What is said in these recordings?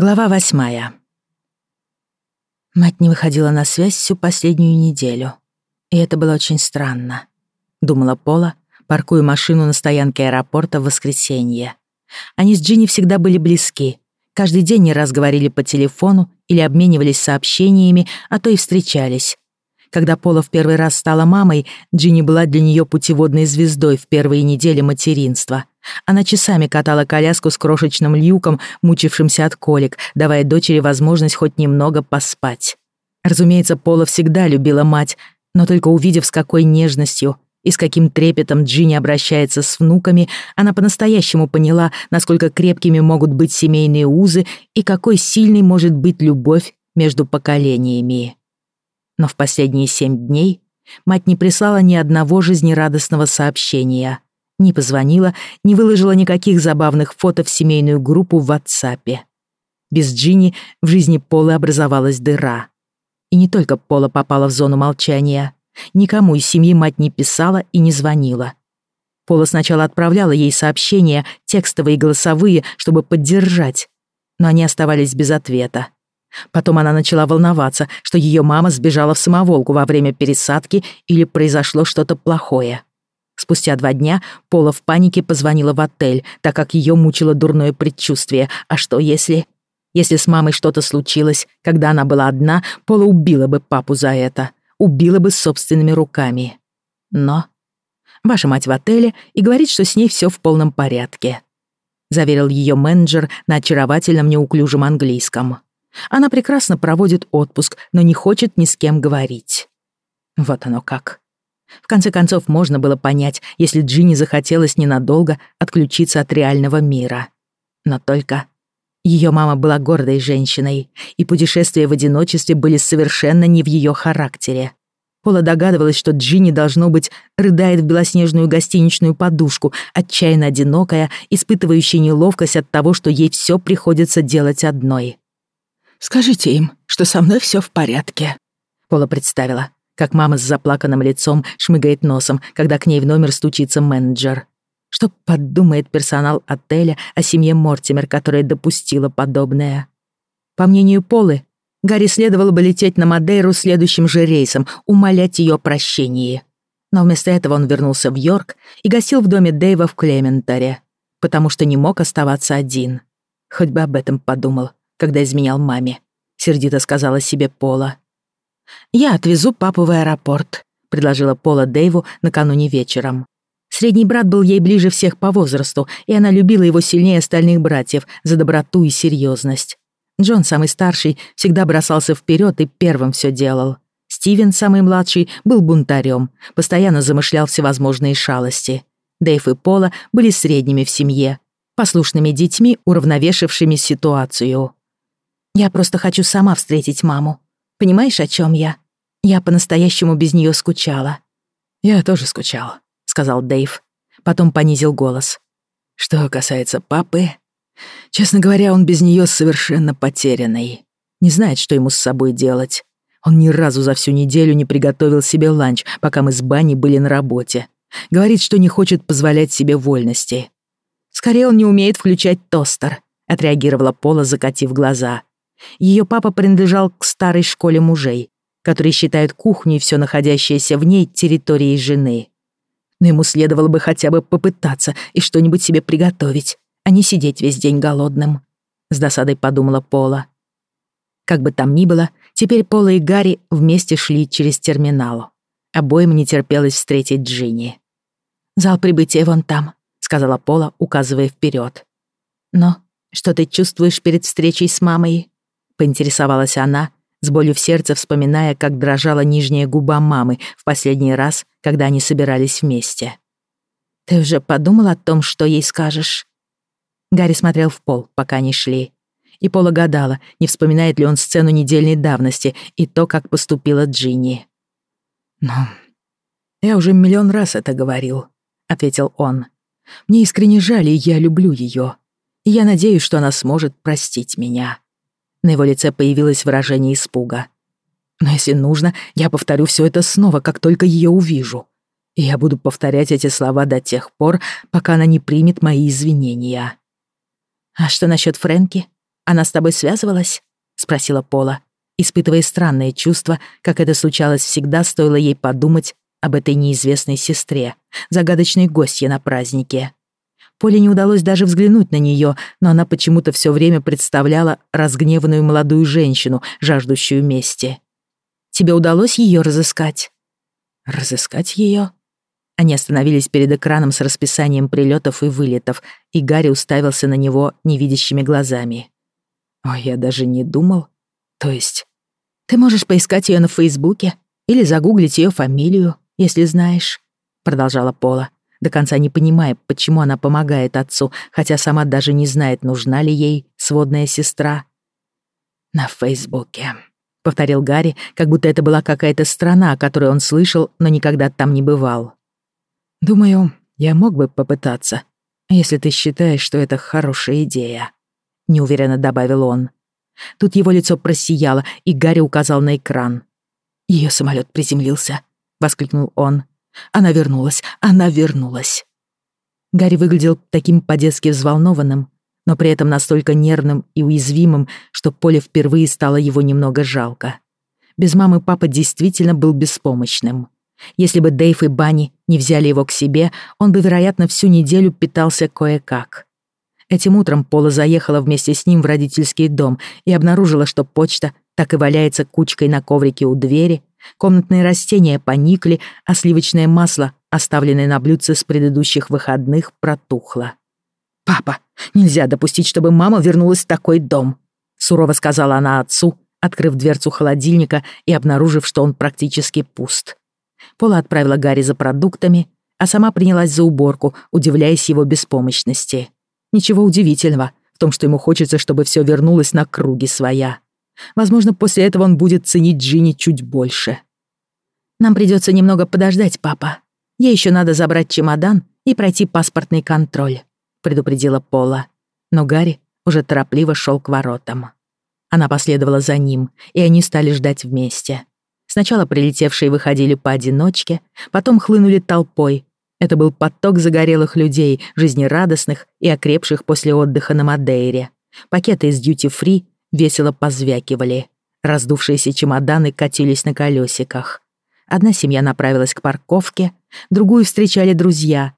Глава восьмая. Мать не выходила на связь всю последнюю неделю. И это было очень странно. Думала Пола, паркуя машину на стоянке аэропорта в воскресенье. Они с Джинни всегда были близки. Каждый день не раз говорили по телефону или обменивались сообщениями, а то и встречались. Когда Пола в первый раз стала мамой, Джинни была для нее путеводной звездой в первые недели материнства. Она часами катала коляску с крошечным Люком, мучившимся от колик, давая дочери возможность хоть немного поспать. Разумеется, Пола всегда любила мать, но только увидев, с какой нежностью и с каким трепетом Джинни обращается с внуками, она по-настоящему поняла, насколько крепкими могут быть семейные узы и какой сильной может быть любовь между поколениями. Но в последние семь дней мать не прислала ни одного жизнерадостного сообщения, не позвонила, не выложила никаких забавных фото в семейную группу в WhatsApp. Без Джинни в жизни Полы образовалась дыра. И не только Пола попала в зону молчания. Никому из семьи мать не писала и не звонила. Пола сначала отправляла ей сообщения, текстовые и голосовые, чтобы поддержать, но они оставались без ответа. Потом она начала волноваться, что ее мама сбежала в самоволку во время пересадки или произошло что-то плохое. Спустя два дня Пола в панике позвонила в отель, так как ее мучило дурное предчувствие. А что если... Если с мамой что-то случилось, когда она была одна, Пола убила бы папу за это. Убила бы собственными руками. Но... Ваша мать в отеле и говорит, что с ней все в полном порядке. Заверил ее менеджер на очаровательном неуклюжем английском. Она прекрасно проводит отпуск, но не хочет ни с кем говорить. Вот оно как. В конце концов, можно было понять, если Джинни захотелось ненадолго отключиться от реального мира. Но только ее мама была гордой женщиной, и путешествия в одиночестве были совершенно не в ее характере. Пола догадывалась, что Джинни, должно быть, рыдает в белоснежную гостиничную подушку, отчаянно одинокая, испытывающая неловкость от того, что ей все приходится делать одной. «Скажите им, что со мной все в порядке», — Пола представила, как мама с заплаканным лицом шмыгает носом, когда к ней в номер стучится менеджер. Что подумает персонал отеля о семье Мортимер, которая допустила подобное? По мнению Полы, Гарри следовало бы лететь на Мадейру следующим же рейсом, умолять ее прощении. Но вместо этого он вернулся в Йорк и гостил в доме Дэйва в Клементоре, потому что не мог оставаться один. Хоть бы об этом подумал когда изменял маме», — сердито сказала себе Пола. «Я отвезу папу в аэропорт», — предложила Пола Дэйву накануне вечером. Средний брат был ей ближе всех по возрасту, и она любила его сильнее остальных братьев за доброту и серьезность. Джон, самый старший, всегда бросался вперед и первым все делал. Стивен, самый младший, был бунтарем, постоянно замышлял всевозможные шалости. Дэйв и Пола были средними в семье, послушными детьми, уравновешившими ситуацию. Я просто хочу сама встретить маму. Понимаешь, о чем я? Я по-настоящему без нее скучала». «Я тоже скучал», — сказал Дэйв. Потом понизил голос. «Что касается папы, честно говоря, он без нее совершенно потерянный. Не знает, что ему с собой делать. Он ни разу за всю неделю не приготовил себе ланч, пока мы с Банни были на работе. Говорит, что не хочет позволять себе вольности. «Скорее он не умеет включать тостер», — отреагировала Пола, закатив глаза. Ее папа принадлежал к старой школе мужей, которые считают кухню и все находящееся в ней территорией жены. Но ему следовало бы хотя бы попытаться и что-нибудь себе приготовить, а не сидеть весь день голодным. С досадой подумала Пола. Как бы там ни было, теперь Пола и Гарри вместе шли через терминал. Обоим не терпелось встретить Джинни. «Зал прибытия вон там», — сказала Пола, указывая вперед. «Но что ты чувствуешь перед встречей с мамой?» Поинтересовалась она, с болью в сердце вспоминая, как дрожала нижняя губа мамы в последний раз, когда они собирались вместе. «Ты уже подумал о том, что ей скажешь?» Гарри смотрел в пол, пока они шли. И Пола гадала, не вспоминает ли он сцену недельной давности и то, как поступила Джинни. «Ну, я уже миллион раз это говорил», — ответил он. «Мне искренне жаль, и я люблю ее. И я надеюсь, что она сможет простить меня». На его лице появилось выражение испуга. «Но если нужно, я повторю все это снова, как только ее увижу. И я буду повторять эти слова до тех пор, пока она не примет мои извинения». «А что насчет Фрэнки? Она с тобой связывалась?» — спросила Пола, испытывая странное чувство, как это случалось всегда, стоило ей подумать об этой неизвестной сестре, загадочной гостье на празднике. Поле не удалось даже взглянуть на нее, но она почему-то все время представляла разгневанную молодую женщину, жаждущую мести. «Тебе удалось ее разыскать?» «Разыскать ее?» Они остановились перед экраном с расписанием прилетов и вылетов, и Гарри уставился на него невидящими глазами. «Ой, я даже не думал. То есть, ты можешь поискать ее на Фейсбуке или загуглить ее фамилию, если знаешь», — продолжала Пола, до конца не понимая, почему она помогает отцу, хотя сама даже не знает, нужна ли ей сводная сестра. «На Фейсбуке», — повторил Гарри, как будто это была какая-то страна, о которой он слышал, но никогда там не бывал. «Думаю, я мог бы попытаться, если ты считаешь, что это хорошая идея», — неуверенно добавил он. Тут его лицо просияло, и Гарри указал на экран. Ее самолет приземлился», — воскликнул он. «Она вернулась, она вернулась». Гарри выглядел таким по-детски взволнованным, но при этом настолько нервным и уязвимым, что Поле впервые стало его немного жалко. Без мамы папа действительно был беспомощным. Если бы Дэйв и Банни не взяли его к себе, он бы, вероятно, всю неделю питался кое-как. Этим утром Пола заехала вместе с ним в родительский дом и обнаружила, что почта так и валяется кучкой на коврике у двери, комнатные растения поникли, а сливочное масло, оставленное на блюдце с предыдущих выходных, протухло. «Папа, нельзя допустить, чтобы мама вернулась в такой дом», сурово сказала она отцу, открыв дверцу холодильника и обнаружив, что он практически пуст. Пола отправила Гарри за продуктами, а сама принялась за уборку, удивляясь его беспомощности. Ничего удивительного в том, что ему хочется, чтобы все вернулось на круги своя. Возможно, после этого он будет ценить Джинни чуть больше. «Нам придется немного подождать, папа. Ей еще надо забрать чемодан и пройти паспортный контроль», — предупредила Пола. Но Гарри уже торопливо шел к воротам. Она последовала за ним, и они стали ждать вместе. Сначала прилетевшие выходили поодиночке, потом хлынули толпой, это был поток загорелых людей, жизнерадостных и окрепших после отдыха на Мадейре. Пакеты из дьюти-фри весело позвякивали. Раздувшиеся чемоданы катились на колесиках. Одна семья направилась к парковке, другую встречали друзья.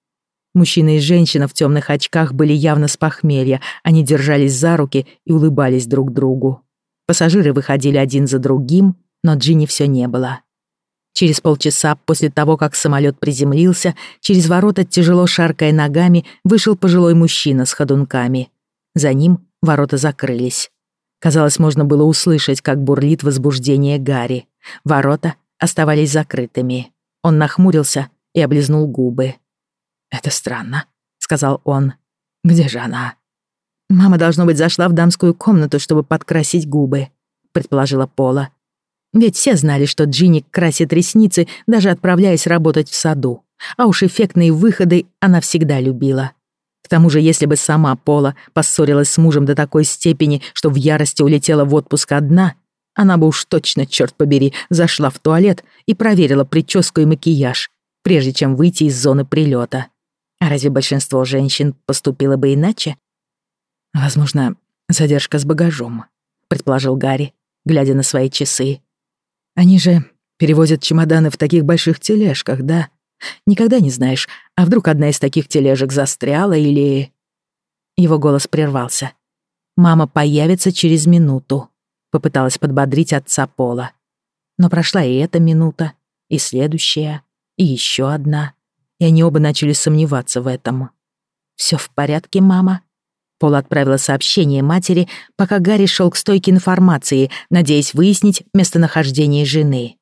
Мужчина и женщина в темных очках были явно с похмелья, они держались за руки и улыбались друг другу. Пассажиры выходили один за другим, но Джинни все не было. Через полчаса после того, как самолет приземлился, через ворота, тяжело шаркая ногами, вышел пожилой мужчина с ходунками. За ним ворота закрылись. Казалось, можно было услышать, как бурлит возбуждение Гарри. Ворота оставались закрытыми. Он нахмурился и облизнул губы. «Это странно», — сказал он. «Где же она?» «Мама, должно быть, зашла в дамскую комнату, чтобы подкрасить губы», — предположила Пола. Ведь все знали, что Джинни красит ресницы, даже отправляясь работать в саду. А уж эффектные выходы она всегда любила. К тому же, если бы сама Пола поссорилась с мужем до такой степени, что в ярости улетела в отпуск одна, она бы уж точно, черт побери, зашла в туалет и проверила прическу и макияж, прежде чем выйти из зоны прилета. А разве большинство женщин поступило бы иначе? «Возможно, задержка с багажом», — предположил Гарри, глядя на свои часы. Они же перевозят чемоданы в таких больших тележках, да? Никогда не знаешь, а вдруг одна из таких тележек застряла или...» Его голос прервался. «Мама появится через минуту», — попыталась подбодрить отца Пола. Но прошла и эта минута, и следующая, и еще одна, и они оба начали сомневаться в этом. «Всё в порядке, мама?» Пола отправила сообщение матери, пока Гарри шел к стойке информации, надеясь выяснить местонахождение жены.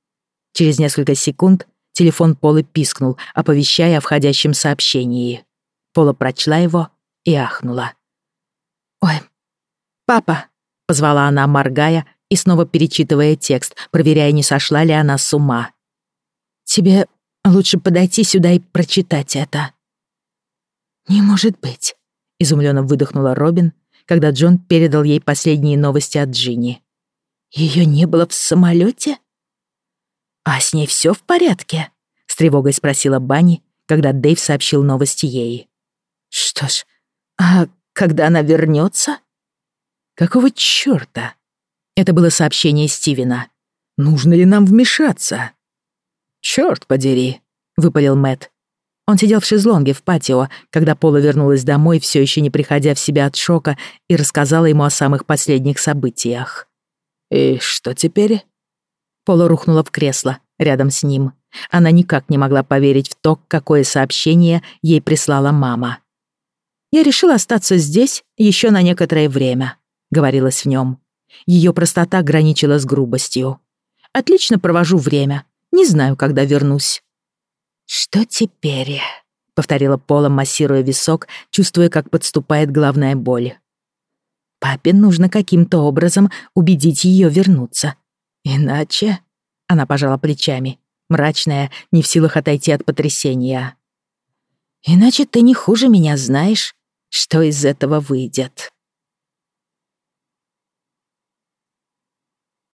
Через несколько секунд телефон Полы пискнул, оповещая о входящем сообщении. Пола прочла его и ахнула. «Ой, папа!» — позвала она, моргая и снова перечитывая текст, проверяя, не сошла ли она с ума. «Тебе лучше подойти сюда и прочитать это». «Не может быть», изумленно выдохнула Робин, когда Джон передал ей последние новости от Джинни. Ее не было в самолете? А с ней все в порядке? С тревогой спросила Банни, когда Дэйв сообщил новости ей. Что ж, а когда она вернется? Какого чёрта? Это было сообщение Стивена. Нужно ли нам вмешаться? Чёрт подери, выпалил Мэт. Он сидел в шезлонге в патио, когда Пола вернулась домой, все еще не приходя в себя от шока, и рассказала ему о самых последних событиях. «И что теперь?» Пола рухнула в кресло рядом с ним. Она никак не могла поверить в то, какое сообщение ей прислала мама. «Я решила остаться здесь еще на некоторое время», — говорилось в нем. Ее простота граничила с грубостью. «Отлично провожу время. Не знаю, когда вернусь. «Что теперь?» — повторила Пола, массируя висок, чувствуя, как подступает главная боль. «Папе нужно каким-то образом убедить ее вернуться. Иначе...» — она пожала плечами, мрачная, не в силах отойти от потрясения. «Иначе ты не хуже меня знаешь, что из этого выйдет».